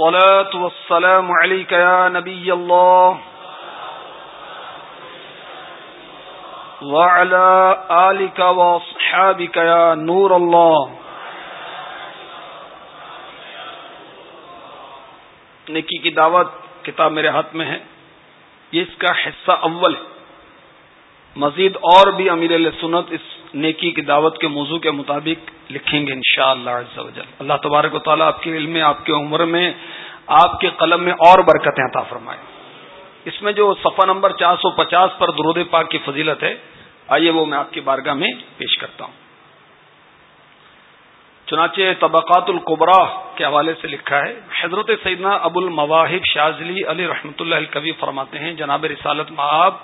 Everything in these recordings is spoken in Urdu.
الصلاة والسلام عليك يا نبي الله. وعلى آلك وأصحابك يا نور الله. نکی کی دعوت کتاب میرے ہاتھ میں ہے. یہ اس کا حصہ اول ہے. مزید اور بھی امیر سنت اس نیکی کی دعوت کے موضوع کے مطابق لکھیں گے انشاءاللہ شاء اللہ اللہ تبارک و تعالیٰ آپ کے علم میں، آپ کی عمر میں، آپ کے قلم میں اور برکتیں عطا فرمائے۔ اس میں جو صفحہ نمبر چار سو پچاس پر درود پاک کی فضیلت ہے، آئیے وہ میں آپ کی بارگاہ میں پیش کرتا ہوں۔ چنانچہ طبقات القبرا کے حوالے سے لکھا ہے، حضرت سیدنا ابو المواہب شاذلی علی رحمۃ اللہ الکوی فرماتے ہیں، جناب رسالت معاب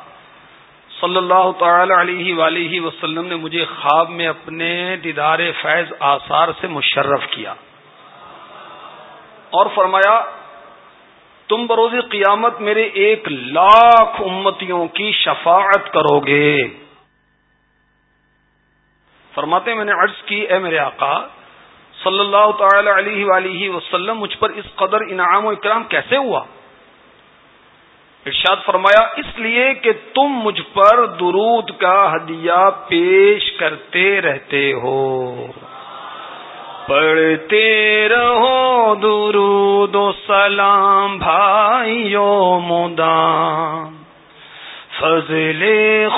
صلی اللہ تعالی علیہ ولیہ وسلم نے مجھے خواب میں اپنے دیدار فیض آثار سے مشرف کیا اور فرمایا، تم بروز قیامت میرے ایک لاکھ امتیوں کی شفاعت کرو گے۔ فرماتے میں نے عرض کی، اے میرے آقا، صلی اللہ تعالی علیہ ولیہ وسلم، مجھ پر اس قدر انعام و اکرام کیسے ہوا؟ ارشاد فرمایا، اس لیے کہ تم مجھ پر درود کا ہدیہ پیش کرتے رہتے ہو۔ پڑھتے رہو درود و سلام بھائیو مدام۔ فضل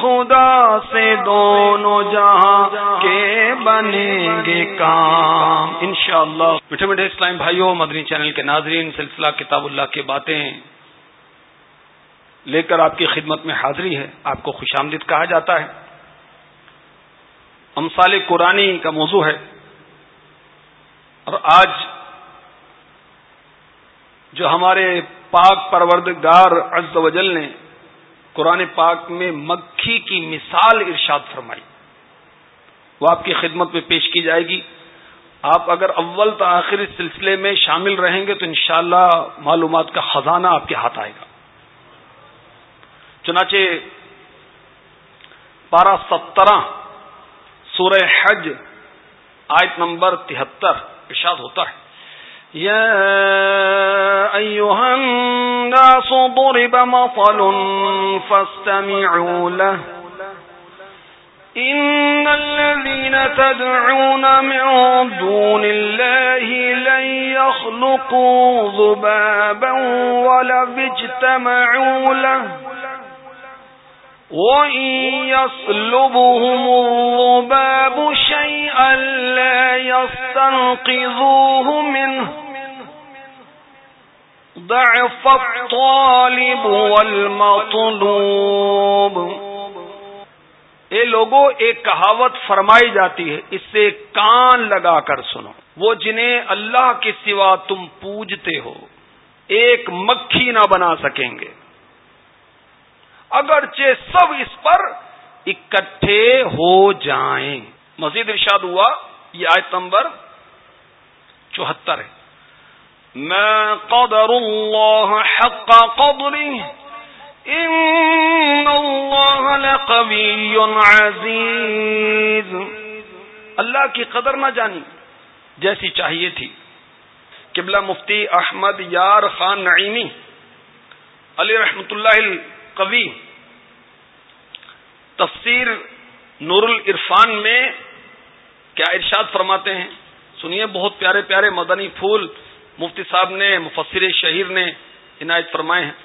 خدا سے دونوں جہاں کے بنیں گے کام۔ انشاءاللہ۔ میٹھے میٹھے اسلام بھائیوں مدنی چینل کے ناظرین، سلسلہ کتاب اللہ کی باتیں۔ لے کر آپ کی خدمت میں حاضری ہے، آپ کو خوش آمدید کہا جاتا ہے۔ امثال قرآن کا موضوع ہے۔ اور آج جو ہمارے پاک پروردگار عز و جل نے قرآن پاک میں مکھی کی مثال ارشاد فرمائی، وہ آپ کی خدمت میں پیش کی جائے گی۔ آپ اگر اول تاخیر اس سلسلے میں شامل رہیں گے تو انشاءاللہ معلومات کا خزانہ آپ کے ہاتھ آئے گا۔ چنانچہ پارہ سترہ سورہ حج آیت نمبر تہتر ارشاد ہوتا ہے۔ يا أيها الناس ضرب مطل فاستمعوا له۔ إن الذين تدعون من دون الله لن يخلقوا ذبابا ولو اجتمعوا له۔ يَسْلُبُهُمُ الرُّبَابُ شَيْئًا مِنْهُ ضَعْفَ الطَّالِبُ وَالْمَطْلُوبُ۔ اے لوگوں ایک کہاوت فرمائی جاتی ہے، اس سے کان لگا کر سنو۔ وہ جنہیں اللہ کے سوا تم پوجتے ہو، ایک مکھی نہ بنا سکیں گے۔ اگرچہ سب اس پر اکٹھے ہو جائیں۔ مزید ارشاد ہوا، یہ آیت نمبر چوہتر ہے۔ میں قدر اللہ حق قدری ان اللہ لقوی عزیز اللہ کی قدر نہ جانی، جیسی چاہیے تھی۔ قبلہ مفتی احمد یار خان نعیمی، علی رحمت اللہ قوی۔ تفسیر نور العرفان میں کیا ارشاد فرماتے ہیں؟ سنیے، بہت پیارے پیارے مدنی پھول مفتی صاحب نے، مفسر شہیر نے عنایت فرمائے ہیں۔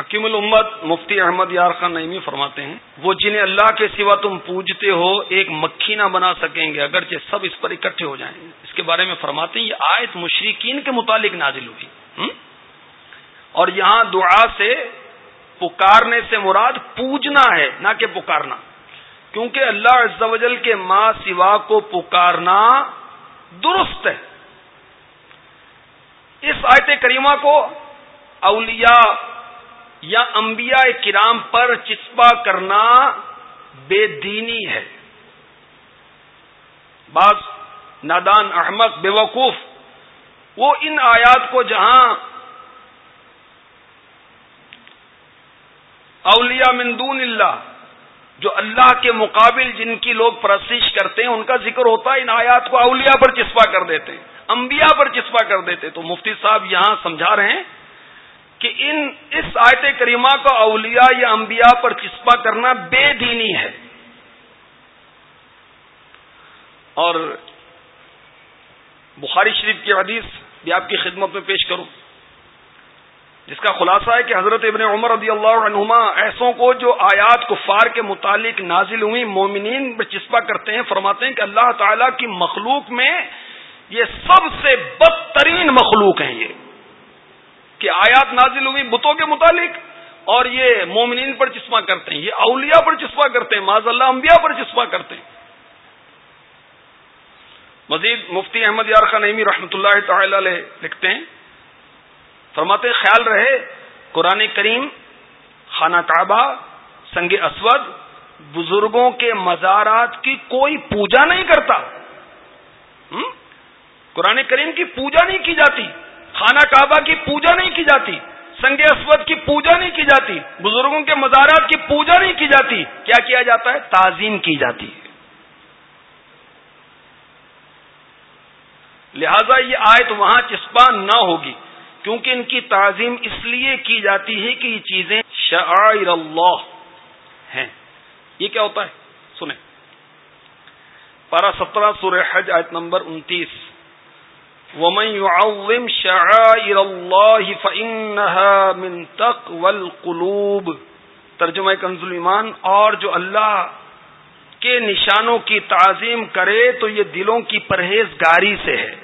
حکیم الامت مفتی احمد یار خان نعیمی فرماتے ہیں، وہ جنہیں اللہ کے سوا تم پوجتے ہو، ایک مکھی نہ بنا سکیں گے، اگرچہ سب اس پر اکٹھے ہو جائیں۔ گے اس کے بارے میں فرماتے ہیں، یہ آیت مشرقین کے متعلق نازل ہوئی۔ اور یہاں دعا سے پکارنے سے مراد پوجنا ہے، نہ کہ پکارنا۔ کیونکہ اللہ عز و جل کے ماں سوا کو پکارنا درست ہے۔ اس آیت کریمہ کو اولیاء یا انبیاء کرام پر چسپا کرنا بے دینی ہے۔ بعض نادان احمد بے وقوف، وہ ان آیات کو جہاں اولیاء مندون اللہ، جو اللہ کے مقابل جن کی لوگ پرستش کرتے ہیں، ان کا ذکر ہوتا ہے، ان آیات کو اولیاء پر چسپا کر دیتے ہیں، انبیاء پر چسپا کر دیتے تو مفتی صاحب یہاں سمجھا رہے ہیں کہ ان اس آیت کریمہ کو اولیاء یا انبیاء پر چسپا کرنا بے دینی ہے۔ اور بخاری شریف کی حدیث بھی آپ کی خدمت میں پیش کروں۔ جس کا خلاصہ ہے کہ حضرت ابن عمر رضی اللہ عنہما ایسوں کو جو آیات کفار کے متعلق نازل ہوئی مومنین میں چسپا کرتے ہیں، فرماتے ہیں کہ اللہ تعالی کی مخلوق میں یہ سب سے بدترین مخلوق ہیں یہ۔ کہ آیات نازل ہوئی بتوں کے متعلق اور یہ مومنین پر چسپا کرتے ہیں، یہ اولیاء پر چسپا کرتے ہیں معذ اللہ انبیاء پر چسپا کرتے ہیں۔ مزید مفتی احمد یار خان نعمی رحمۃ اللہ تعالی علیہ لکھتے ہیں فرماتے خیال رہے، قرآن کریم، خانہ کعبہ، سنگ اسود، بزرگوں کے مزارات کی کوئی پوجا نہیں کرتا۔ قرآن کریم کی پوجا نہیں کی جاتی، خانہ کعبہ کی پوجا نہیں کی جاتی، سنگ اسود کی پوجا نہیں کی جاتی، بزرگوں کے مزارات کی پوجا نہیں کی جاتی۔ کیا کیا جاتا ہے؟ تعظیم کی جاتی ہے۔ لہذا یہ آیت وہاں چسپاں نہ ہوگی۔ کیونکہ ان کی تعظیم اس لیے کی جاتی ہے کہ یہ چیزیں شعائر اللہ ہیں۔ یہ کیا ہوتا ہے؟ سنیں۔ پارہ سترہ سورہ حج آیت نمبر انتیس۔ ومن يعظم شعائر الله فإنها من تقوى القلوب۔ ترجمہ کنز ایمان، اور جو اللہ کے نشانوں کی تعظیم کرے تو یہ دلوں کی پرہیزگاری سے ہے۔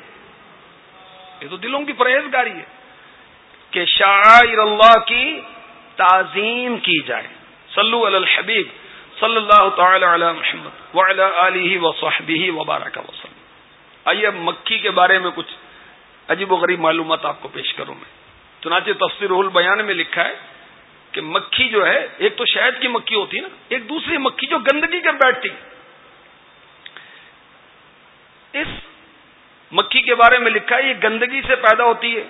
یہ تو دلوں کی پرہیزگاری ہے۔ کہ شاعر اللہ کی تعظیم کی جائے۔ صلو علی الحبیب صلی اللہ تعالی علی محمد وعلی آلہ وصحبہ وبارک وسلم آئیے اب مکی کے بارے میں کچھ عجیب و غریب معلومات آپ کو پیش کروں میں۔ چنانچہ تفسیر البیان میں لکھا ہے کہ مکھی جو ہے، ایک تو شہد کی مکھی ہوتی ہے نا، ایک دوسری مکھی جو گندگی کر بیٹھتی۔ اس مکھی کے بارے میں لکھا ہے، یہ گندگی سے پیدا ہوتی ہے۔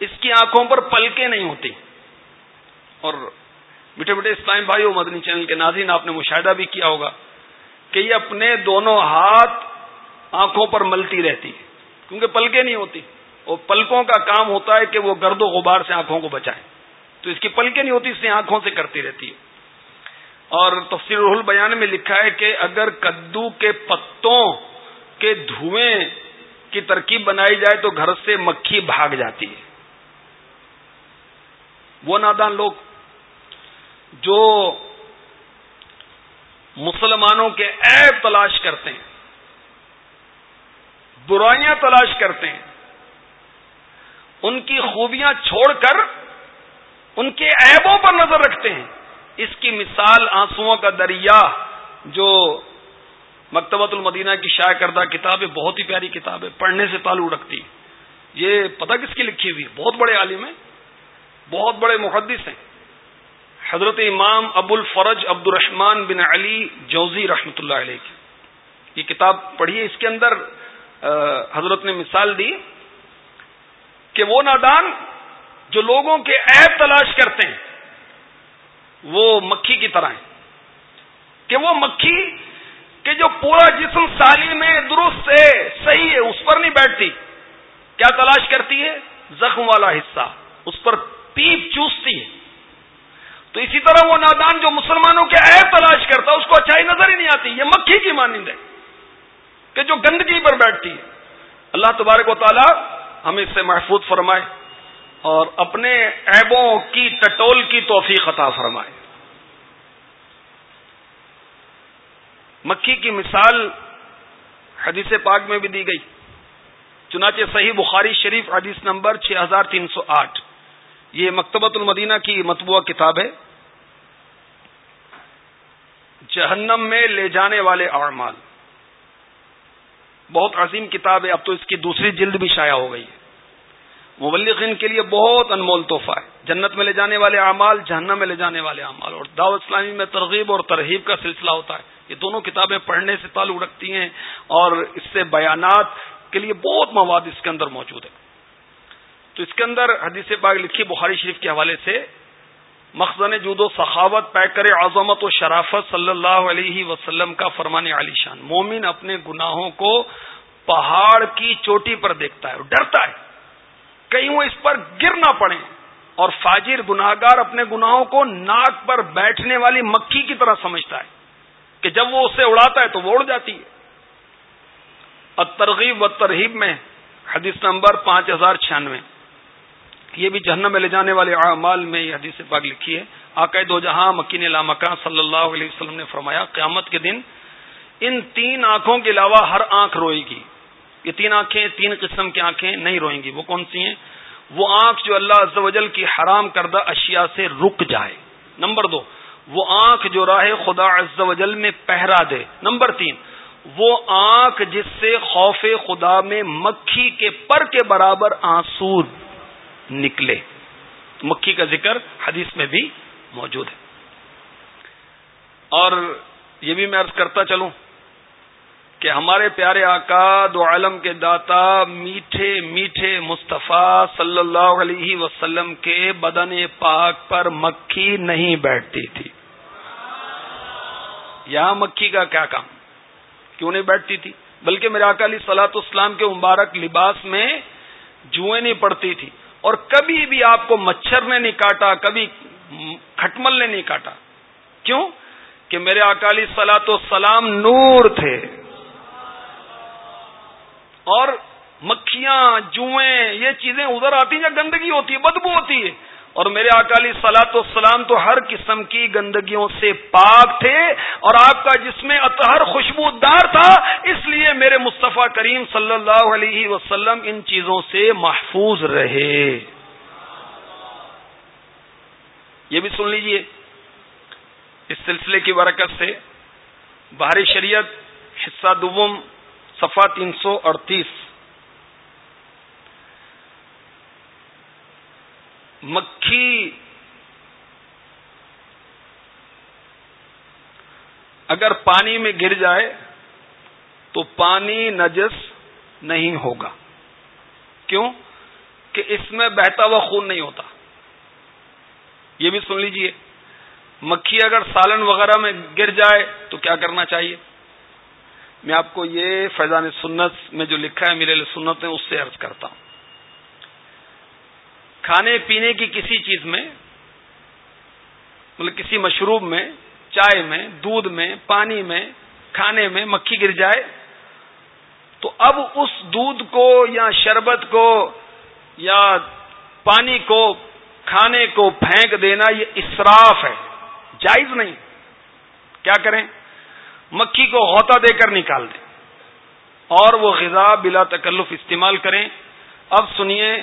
اس کی آنکھوں پر پلکیں نہیں ہوتی۔ اور میٹھے میٹھے اسلام بھائی مدنی چینل کے ناظرین، آپ نے مشاہدہ بھی کیا ہوگا کہ یہ اپنے دونوں ہاتھ آنکھوں پر ملتی رہتی ہے کیونکہ پلکیں نہیں ہوتی۔ اور پلکوں کا کام ہوتا ہے کہ وہ گرد و غبار سے آنکھوں کو بچائیں۔ تو اس کی پلکیں نہیں ہوتی، اس سے آنکھوں سے کرتی رہتی ہے اور تفصیل رحل بیان میں لکھا ہے کہ اگر کدو کے پتوں کے دھوئیں کی ترکیب بنائی جائے تو گھر سے مکھی بھاگ جاتی ہے۔ وہ نادان لوگ جو مسلمانوں کے عیب تلاش کرتے ہیں، برائیاں تلاش کرتے ہیں، ان کی خوبیاں چھوڑ کر ان کے عیبوں پر نظر رکھتے ہیں۔ اس کی مثال آنسو کا دریا، جو مکتبۃ المدینہ کی شائع کردہ کتاب ہے، بہت ہی پیاری کتاب ہے، پڑھنے سے تعلق رکھتی۔ یہ پتہ کس کی لکھی ہوئی بہت بڑے عالم ہیں۔ بہت بڑے محدث ہیں۔ حضرت امام ابو الفرج عبد الرحمان بن علی جوزی رحمۃ اللہ علیہ کی۔ یہ کتاب پڑھیے، اس کے اندر حضرت نے مثال دی کہ وہ نادان جو لوگوں کے عیب تلاش کرتے ہیں، وہ مکھی کی طرح ہیں۔ کہ وہ مکھی کہ جو پورا جسم سالی میں درست ہے، صحیح ہے، اس پر نہیں بیٹھتی۔ کیا تلاش کرتی ہے؟ زخم والا حصہ، اس پر پیپ چوستی ہے۔ تو اسی طرح وہ نادان جو مسلمانوں کے عیب تلاش کرتا، اس کو اچھائی نظر ہی نہیں آتی، یہ مکھی کی مانند ہے کہ جو گندگی پر بیٹھتی ہے۔ اللہ تبارک و تعالی ہمیں اس سے محفوظ فرمائے اور اپنے عیبوں کی ٹٹول کی توفیق عطا فرمائے۔ مکھی کی مثال حدیث پاک میں بھی دی گئی، چنانچہ صحیح بخاری شریف حدیث نمبر 6308 یہ مکتبۃ المدینہ کی مطبوعہ کتاب ہے۔ جہنم میں لے جانے والے اعمال۔ بہت عظیم کتاب ہے، اب تو اس کی دوسری جلد بھی شائع ہو گئی ہے۔ مبلغین کے لیے بہت انمول تحفہ ہے۔ جنت میں لے جانے والے اعمال، جہنم میں لے جانے والے اعمال۔ اور دعوت اسلامی میں ترغیب اور ترغیب کا سلسلہ ہوتا ہے۔ یہ دونوں کتابیں پڑھنے سے تعلق رکھتی ہیں اور اس سے بیانات کے لیے بہت مواد اس کے اندر موجود ہے تو اس کے اندر حدیث پاک لکھی بخاری شریف کے حوالے سے مخزن جود و سخاوت پیکر عظمت و شرافت صلی اللہ علیہ وسلم کا فرمان علی شان۔ مومن اپنے گناہوں کو پہاڑ کی چوٹی پر دیکھتا ہے ڈرتا ہے۔ کہیں وہ اس پر گر نہ پڑے اور فاجر گناگار اپنے گناہوں کو ناک پر بیٹھنے والی مکھی کی طرح سمجھتا ہے کہ جب وہ اسے اڑاتا ہے تو وہ اڑ جاتی ہے۔ اور ترغیب و ترغیب میں حدیث نمبر پانچ ہزار چھیانوے۔ یہ بھی جہنم میں لے جانے والے اعمال میں یہ حدیث پاک لکھی ہے۔ آقا دو جہاں مکین لامکان صلی اللہ علیہ وسلم نے فرمایا، قیامت کے دن ان تین آنکھوں کے علاوہ ہر آنکھ روئے گی۔ یہ تین آنکھیں، تین قسم کی آنکھیں نہیں روئیں گی۔ وہ کون سی ہیں؟ وہ آنکھ جو اللہ عز و جل کی حرام کردہ اشیاء سے رک جائے۔ نمبر دو، وہ آنکھ جو راہ خدا عز و جل میں پہرا دے۔ نمبر تین، وہ آنکھ جس سے خوف خدا میں مکھی کے پر کے برابر آنسو نکلے۔ مکھی کا ذکر حدیث میں بھی موجود ہے۔ اور یہ بھی میں عرض کرتا چلوں کہ ہمارے پیارے آقا دو عالم کے داتا میٹھے میٹھے مصطفیٰ صلی اللہ علیہ وسلم کے بدن پاک پر مکھی نہیں بیٹھتی تھی۔ یہاں مکھی کا کیا کام؟ کیوں نہیں بیٹھتی تھی؟ بلکہ میرے اکالی سلاط اسلام کے مبارک لباس میں جوئیں نہیں پڑتی تھی۔ اور کبھی بھی آپ کو مچھر نے نہیں کاٹا، کبھی کھٹمل نے نہیں کاٹا۔ کیوں؟ کہ میرے اکالی سلا تو سلام نور تھے۔ اور مکھیاں، جوئیں، یہ چیزیں ادھر آتی ہیں، گندگی ہوتی ہے، بدبو ہوتی ہے۔ اور میرے اکالی سلاط السلام تو ہر قسم کی گندگیوں سے پاک تھے اور آپ کا جس میں اطہر خوشبودار تھا، اس لیے میرے مصطفیٰ کریم صلی اللہ علیہ وسلم ان چیزوں سے محفوظ رہے۔ یہ بھی سن لیجیے، اس سلسلے کی برکت سے باہری شریعت، حصہ دوم صفا تین سو اڑتیس۔ مکھی اگر پانی میں گر جائے تو پانی نجس نہیں ہوگا۔ کیوں؟ کہ اس میں بہتا ہوا خون نہیں ہوتا۔ یہ بھی سن لیجیے۔ مکھی اگر سالن وغیرہ میں گر جائے تو کیا کرنا چاہیے؟ میں آپ کو یہ فیضان سنت میں جو لکھا ہے میرے لیے سنت ہے اس سے عرض کرتا ہوں۔ کھانے پینے کی کسی چیز میں مطلب کسی مشروب میں، چائے میں، دودھ میں، پانی میں، کھانے میں مکھی گر جائے، تو اب اس دودھ کو یا شربت کو یا پانی کو، کھانے کو پھینک دینا یہ اسراف ہے، جائز نہیں۔ کیا کریں؟ مکھی کو غوطہ دے کر نکال دیں اور وہ غذا بلا تکلف استعمال کریں۔ اب سنیے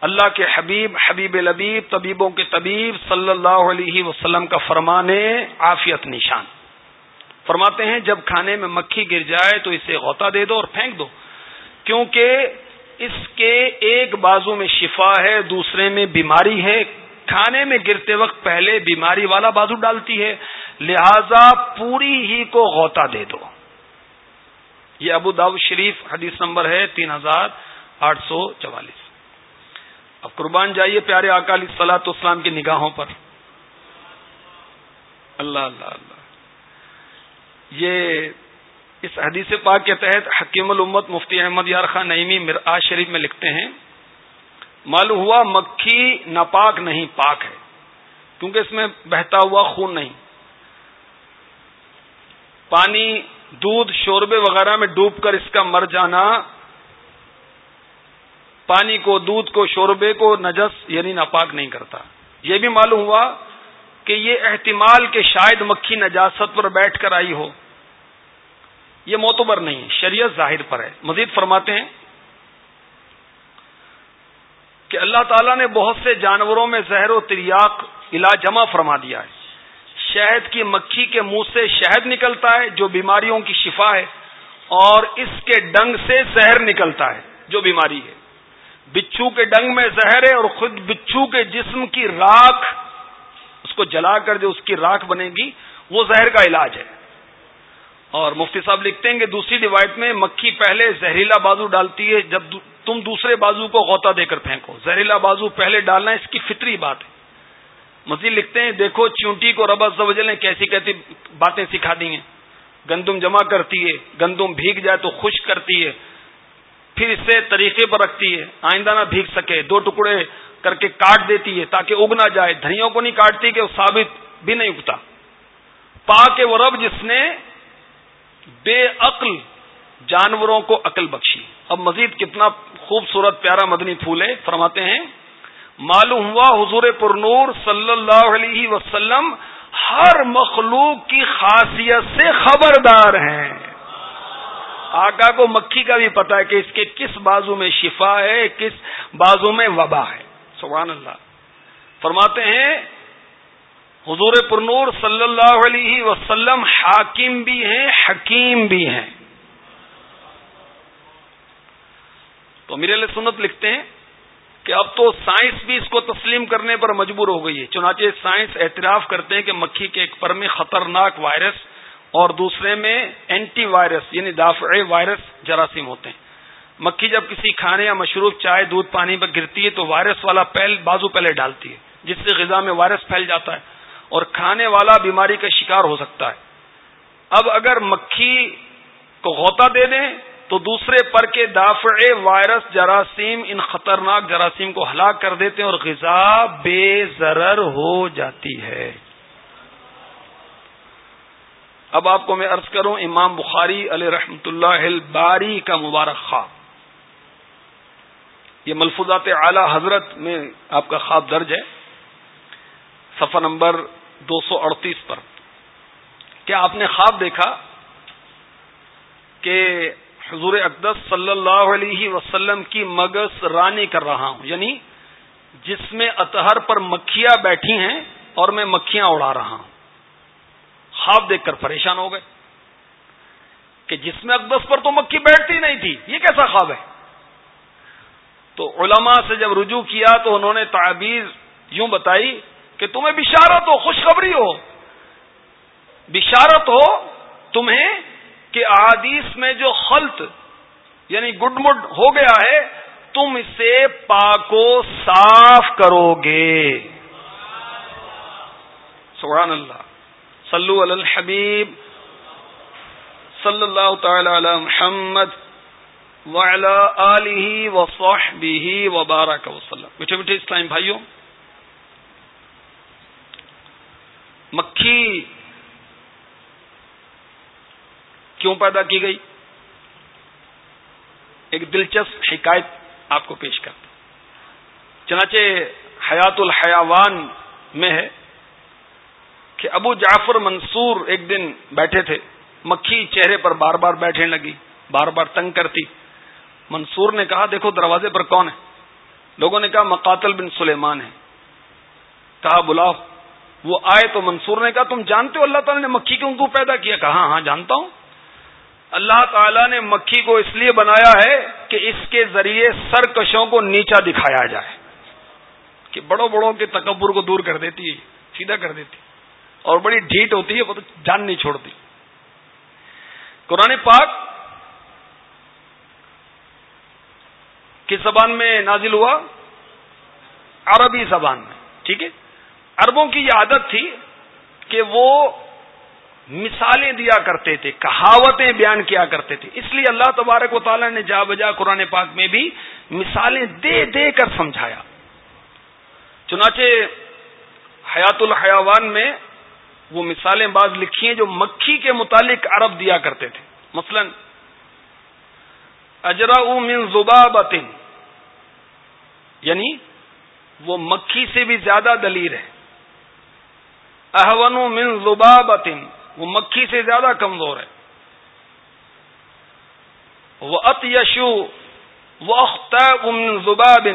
اللہ کے حبیب حبیب لبیب، طبیبوں کے طبیب صلی اللہ علیہ وسلم کا فرمان عافیت نشان۔ فرماتے ہیں، جب کھانے میں مکھی گر جائے تو اسے غوطہ دے دو اور پھینک دو۔ کیونکہ اس کے ایک بازو میں شفا ہے، دوسرے میں بیماری ہے۔ کھانے میں گرتے وقت پہلے بیماری والا بازو ڈالتی ہے، لہذا پوری ہی کو غوطہ دے دو۔ یہ ابو داؤ شریف، حدیث نمبر ہے تین ہزار آٹھ سو چوالیس۔ قربان جائیے پیارے اکالی سلاط اسلام کی نگاہوں پر۔ اللہ اللہ اللہ۔ یہ اس حدیث پاک کے تحت حکیم الامت مفتی احمد یار خان نعیمی مرآ شریف میں لکھتے ہیں معلوم ہوا مکھی ناپاک نہیں، پاک ہے۔ کیونکہ اس میں بہتا ہوا خون نہیں۔ پانی، دودھ، شوربے وغیرہ میں ڈوب کر اس کا مر جانا پانی کو، دودھ کو، شوربے کو نجس یعنی ناپاک نہیں کرتا۔ یہ بھی معلوم ہوا کہ یہ احتمال کہ شاید مکھی نجاست پر بیٹھ کر آئی ہو۔ یہ موتبر نہیں شریعت ظاہر پر ہے۔ مزید فرماتے ہیں کہ اللہ تعالیٰ نے بہت سے جانوروں میں زہر و تریاق علاج جمع فرما دیا ہے۔ شہد کی مکھی کے منہ سے شہد نکلتا ہے، جو بیماریوں کی شفا ہے، اور اس کے ڈنگ سے زہر نکلتا ہے، جو بیماری ہے۔ بچھو کے ڈنگ میں زہر ہے اور خود بچھو کے جسم کی راکھ اس کو جلا کر جو اس کی راکھ بنے گی، وہ زہر کا علاج ہے۔ اور مفتی صاحب لکھتے ہیں کہ دوسری روایت میں مکھی پہلے زہریلا بازو ڈالتی ہے، جب تم دوسرے بازو کو غوطہ دے کر پھینکو۔ زہریلا بازو پہلے ڈالنا اس کی فطری بات ہے۔ مزید لکھتے ہیں، دیکھو چونٹی کو ربا زوجل نے کیسی کیسی باتیں سکھا دی ہیں۔ گندم جمع کرتی ہے، گندم بھیگ جائے تو خشک کرتی ہے۔ پھر اسے طریقے پر رکھتی ہے، آئندہ نہ بھیگ سکے، دو ٹکڑے کر کے کاٹ دیتی ہے تاکہ اگ نہ جائے۔ دھنیوں کو نہیں کاٹتی کہ وہ ثابت بھی نہیں اگتا پا کے وہ رب جس نے بے عقل جانوروں کو عقل بخشی۔ اب مزید کتنا خوبصورت پیارا مدنی پھول ہے، فرماتے ہیں، معلوم ہوا حضور پر نور صلی اللہ علیہ وسلم ہر مخلوق کی خاصیت سے خبردار ہیں۔ آقا کو مکھی کا بھی پتا ہے کہ اس کے کس بازو میں شفا ہے، کس بازو میں وبا ہے۔ سبحان اللہ۔ فرماتے ہیں، حضور پرنور صلی اللہ علیہ وسلم حاکم بھی ہیں، حکیم بھی ہیں۔ تو میرے لیے سنت لکھتے ہیں کہ اب تو سائنس بھی اس کو تسلیم کرنے پر مجبور ہو گئی ہے۔ چنانچہ سائنس اعتراف کرتے ہیں کہ مکھی کے ایک پر میں خطرناک وائرس اور دوسرے میں اینٹی وائرس یعنی دافع وائرس جراثیم ہوتے ہیں۔ مکھی جب کسی کھانے یا مشروب چائے، دودھ، پانی پر گرتی ہے تو وائرس والا پہل بازو پہلے ڈالتی ہے، جس سے غذا میں وائرس پھیل جاتا ہے اور کھانے والا بیماری کا شکار ہو سکتا ہے۔ اب اگر مکھی کو غوطہ دے دیں تو دوسرے پر کے دافع وائرس، جراثیم، ان خطرناک جراثیم کو ہلاک کر دیتے ہیں اور غذا بے ضرر ہو جاتی ہے۔ اب آپ کو میں ارض کروں، امام بخاری علیہ رحمت اللہ الباری کا مبارک خواب۔ یہ ملفوظات اعلی حضرت میں آپ کا خواب درج ہے۔ صفحہ نمبر دو سو اڑتیس پر۔ کیا آپ نے خواب دیکھا کہ حضور اقدس صلی اللہ علیہ وسلم کی مگس رانی کر رہا ہوں؟ یعنی جس میں اطہر پر مکھیاں بیٹھی ہیں اور میں مکھیاں اڑا رہا ہوں۔ خواب دیکھ کر پریشان ہو گئے کہ جس میں اقدس پر تو مکھی بیٹھتی نہیں تھی، یہ کیسا خواب ہے؟ تو علماء سے جب رجوع کیا تو انہوں نے تعبیر یوں بتائی کہ تمہیں بشارت ہو، خوشخبری ہو۔ بشارت ہو تمہیں کہ احادیث میں جو خلط یعنی گڈ مڈ ہو گیا ہے، تم اسے پاکو صاف کرو گے۔ سبحان اللہ۔ صلو علی الحبیب صلی اللہ تعالی علی محمد وعلی آلہ وصحبہ وبارک وسلم بیٹھے بیٹھے اسلام بھائیوں، مکھی کیوں پیدا کی گئی؟ ایک دلچسپ شکایت آپ کو پیش کرتا چنانچہ حیات الحیوان میں ہے۔ کہ ابو جعفر منصور ایک دن بیٹھے تھے، مکھی چہرے پر بار بار بیٹھنے لگی، بار بار تنگ کرتی۔ منصور نے کہا، دیکھو دروازے پر کون ہے؟ لوگوں نے کہا، مقاتل بن سلیمان ہے۔ کہا، بلاؤ، وہ آئے تو منصور نے کہا، تم جانتے ہو اللہ تعالیٰ نے مکھی کیوں کو پیدا کیا؟ کہا ہاں،, ہاں جانتا ہوں۔ اللہ تعالیٰ نے مکھی کو اس لیے بنایا ہے کہ اس کے ذریعے سرکشوں کو نیچا دکھایا جائے، کہ بڑوں بڑوں کے تکبر کو دور کر دیتی ہے، سیدھا کر دیتی اور بڑی ڈھیٹ ہوتی ہے، وہ تو جان نہیں چھوڑتی۔ قرآن پاک کس زبان میں نازل ہوا، عربی زبان میں، ٹھیک ہے؟ اربوں کی یہ عادت تھی کہ وہ مثالیں دیا کرتے تھے، کہاوتیں بیان کیا کرتے تھے۔ اس لیے اللہ تبارک و تعالیٰ نے جا بجا قرآن پاک میں بھی مثالیں دے دے کر سمجھایا۔ چنانچہ حیات الحیوان میں وہ مثالیں بعض لکھی ہیں جو مکھی کے متعلق عرب دیا کرتے تھے۔ مثلا اجرا من زبابت یعنی وہ مکھی سے بھی زیادہ دلیر ہے۔ احون من زبابت وہ مکھی سے زیادہ کمزور ہے۔ وہ ات یشو وہ اختہ زباب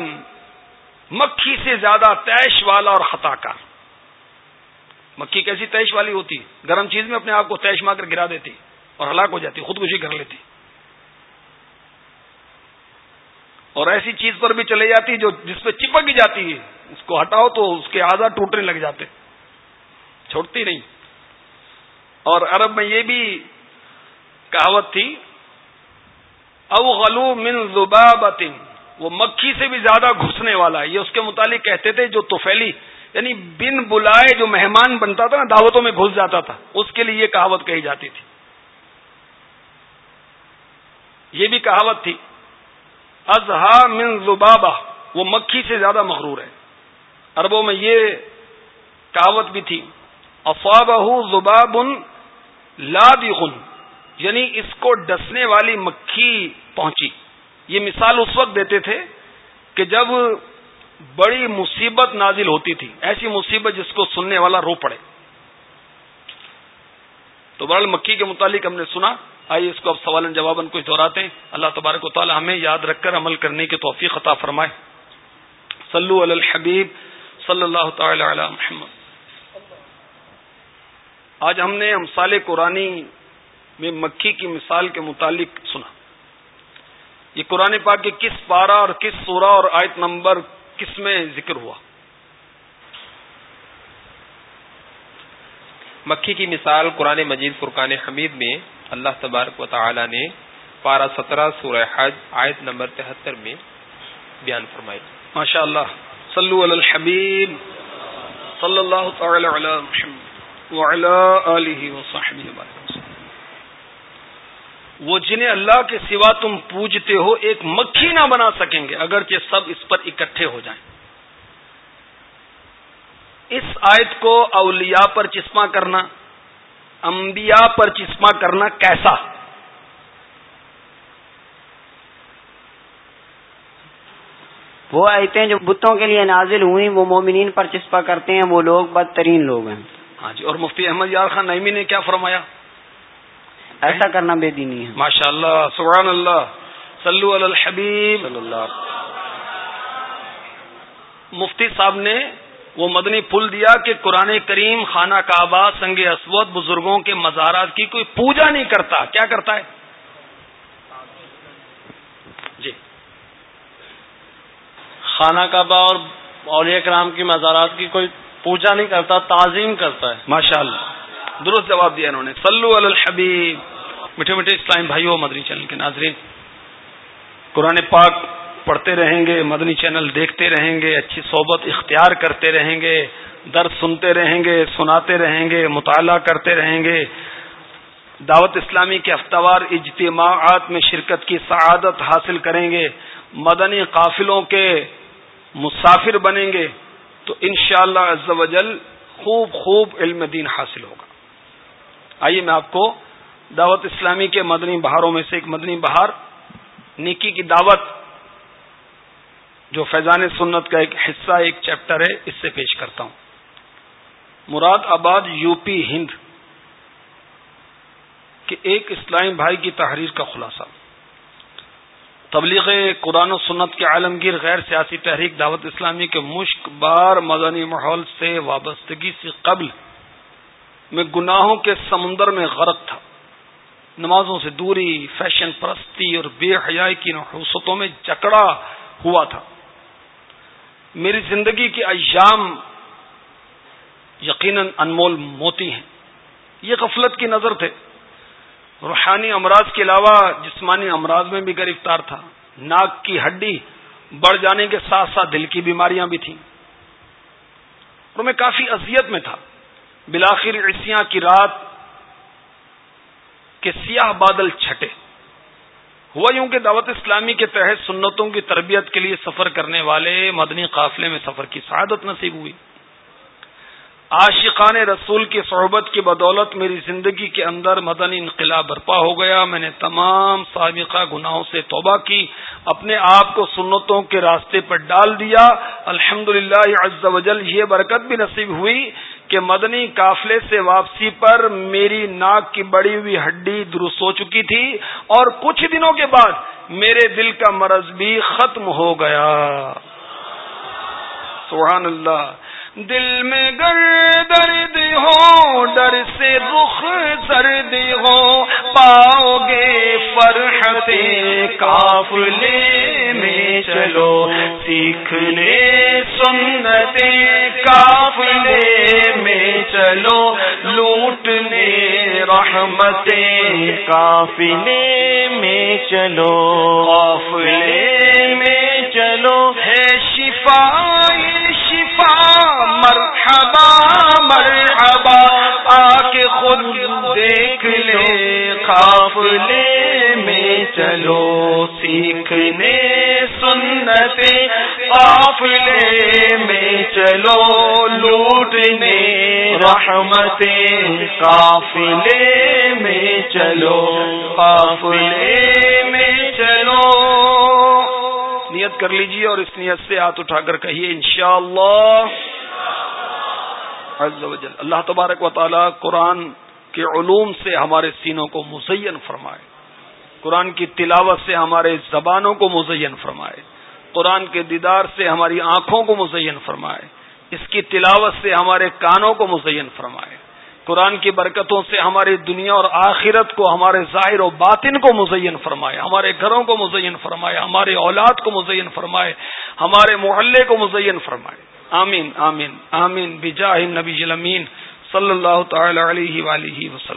مکھی سے زیادہ تیش والا اور خطا کار مکھی کیسی تیش والی ہوتی، گرم چیز میں اپنے آپ کو تیش مار کر گرا دیتی اور ہلاک ہو جاتی، خودکشی کر لیتی۔ اور ایسی چیز پر بھی چلے جاتی جو جس پہ چپک ہی جاتی ہے اس کو ہٹاؤ تو اس کے آزاد ٹوٹنے لگ جاتے۔ چھوڑتی نہیں۔ اور عرب میں یہ بھی کہاوت تھی او غلو من زبابت وہ مکھی سے بھی زیادہ گھسنے والا ہے یہ اس کے متعلق کہتے تھے جو توفیلی یعنی بن بلائے جو مہمان بنتا تھا نا، دعوتوں میں گھس جاتا تھا۔ اس کے لیے یہ کہاوت کہی جاتی تھی۔ یہ بھی کہاوت تھی۔ ازہا من زبابہ وہ مکھی سے زیادہ مغرور ہے۔ اربوں میں یہ کہاوت بھی تھی۔ افواب زباب لاد یعنی اس کو ڈسنے والی مکھی پہنچی۔ یہ مثال اس وقت دیتے تھے کہ جب بڑی مصیبت نازل ہوتی تھی۔ ایسی مصیبت جس کو سننے والا رو پڑے۔ تو برال مکھی کے متعلق ہم نے سنا۔ آئیے اس کو اب سوال جواب کچھ دہراتے ہیں۔ اللہ تبارک و تعالی ہمیں یاد رکھ کر عمل کرنے کی توفیق عطا فرمائے۔ صلو علی الحبیب صلی اللہ تعالی علی محمد۔ آج ہم نے امثال قرآن میں مکھی کی مثال کے متعلق سنا۔ یہ قرآن پاک کے کس پارا اور کس سورہ اور آیت نمبر کس میں ذکر ہوا؟ مکھی کی مثال قرآن مجید فرقان حمید میں اللہ تبارک و تعالی نے پارہ سترہ سورہ حج آیت نمبر تہتر میں بیان فرمائی۔ ماشاء اللہ صلو علی الحبیب صلی اللہ تعالی علی محمد وہ جنہیں اللہ کے سوا تم پوجتے ہو ایک مکھی نہ بنا سکیں گے اگرچہ سب اس پر اکٹھے ہو جائیں۔ اس آیت کو اولیاء پر چشمہ کرنا انبیاء پر چشمہ کرنا کیسا؟ وہ آیتیں جو بتوں کے لیے نازل ہوئی وہ مومنین پر چسپا کرتے ہیں وہ لوگ بدترین لوگ ہیں۔ ہاں جی اور مفتی احمد یار خان نئیمی نے کیا فرمایا؟ ایسا کرنا بے دینی ہے۔ ماشاء اللہ سبحان اللہ صلو علی الحبیب۔ صلی اللہ مفتی صاحب نے وہ مدنی پل دیا کہ قرآن کریم خانہ کعبہ سنگ اسود بزرگوں کے مزارات کی کوئی پوجا نہیں کرتا۔ کیا کرتا ہے؟ جی۔ خانہ کعبہ اور اولیاء کرام کی مزارات کی کوئی پوجا نہیں کرتا تعظیم کرتا ہے۔ ماشاء اللہ درست جواب دیا انہوں نے۔ سلو الحبیب۔ میٹھے میٹھے اسلام بھائی مدنی چینل کے ناظرین، قرآن پاک پڑھتے رہیں گے، مدنی چینل دیکھتے رہیں گے، اچھی صحبت اختیار کرتے رہیں گے درد سنتے رہیں گے، سناتے رہیں گے، مطالعہ کرتے رہیں گے۔ دعوت اسلامی کے ہفتہ اجتماعات میں شرکت کی سعادت حاصل کریں گے۔ مدنی قافلوں کے مسافر بنیں گے۔ تو انشاءاللہ شاء اللہ خوب خوب علم دین حاصل ہوگا۔ آئیے میں آپ کو دعوت اسلامی کے مدنی بہاروں میں سے ایک مدنی بہار، نیکی کی دعوت، جو فیضان سنت کا ایک حصہ، ایک چیپٹر ہے، اس سے پیش کرتا ہوں۔ مراد آباد یو پی ہند کے ایک اسلامی بھائی کی تحریر کا خلاصہ۔ تبلیغ قرآن و سنت کے عالمگیر غیر سیاسی تحریک دعوت اسلامی کے مشک بار مدنی ماحول سے وابستگی سے قبل میں گناہوں کے سمندر میں غرق تھا۔ نمازوں سے دوری، فیشن پرستی اور بے حیائی کی نحوستوں میں جکڑا ہوا تھا۔ میری زندگی کے ایام یقیناً انمول موتی ہیں۔ یہ غفلت کی نظر تھے۔ روحانی امراض کے علاوہ جسمانی امراض میں بھی گرفتار تھا۔ ناک کی ہڈی بڑھ جانے کے ساتھ ساتھ دل کی بیماریاں بھی تھیں۔ اور میں کافی اذیت میں تھا۔ بلاخر عصیاں کی رات کہ سیاہ بادل چھٹے۔ ہوا یوں کہ دعوت اسلامی کے تحت سنتوں کی تربیت کے لیے سفر کرنے والے مدنی قافلے میں سفر کی سعادت نصیب ہوئی۔ عاشقان رسول کی صحبت کی بدولت میری زندگی کے اندر مدنی انقلاب برپا ہو گیا۔ میں نے تمام سابقہ گناہوں سے توبہ کی، اپنے آپ کو سنتوں کے راستے پر ڈال دیا۔ الحمد للہ یہ برکت بھی نصیب ہوئی کہ مدنی قافلے سے واپسی پر میری ناک کی بڑی ہوئی ہڈی درست ہو چکی تھی اور کچھ دنوں کے بعد میرے دل کا مرض بھی ختم ہو گیا۔ سبحان اللہ۔ دل میں گر درد ہو، ڈر سے رخ سرد ہو، پاؤ گے فرحتے کافلے میں چلو۔ سیکھنے سنتے کافلے میں چلو۔ لوٹنے رحمتیں کافلے میں چلو۔ قافلے میں چلو۔ ہے شفا کے خود دیکھ لے، قافلے میں چلو، سیکھنے سنتے، قافلے میں چلو، لوٹنے رحمتیں قافلے میں چلو، قافلے میں چلو۔ نیت کر لیجیے اور اس نیت سے ہاتھ اٹھا کر کہیے، انشاءاللہ۔ اللہ اللہ تبارک و تعالی قرآن کے علوم سے ہمارے سینوں کو مزین فرمائے۔ قرآن کی تلاوت سے ہمارے زبانوں کو مزین فرمائے۔ قرآن کے دیدار سے ہماری آنکھوں کو مزین فرمائے۔ اس کی تلاوت سے ہمارے کانوں کو مزین فرمائے۔ قرآن کی برکتوں سے ہماری دنیا اور آخرت کو ہمارے ظاہر و باطن کو مزین فرمائے۔ ہمارے گھروں کو مزین فرمائے۔ ہمارے اولاد کو مزین فرمائے۔ ہمارے محلے کو مزین فرمائے۔ آمین آمین آمین بجاہ نبی صلی اللہ تعالی علیہ وسلم۔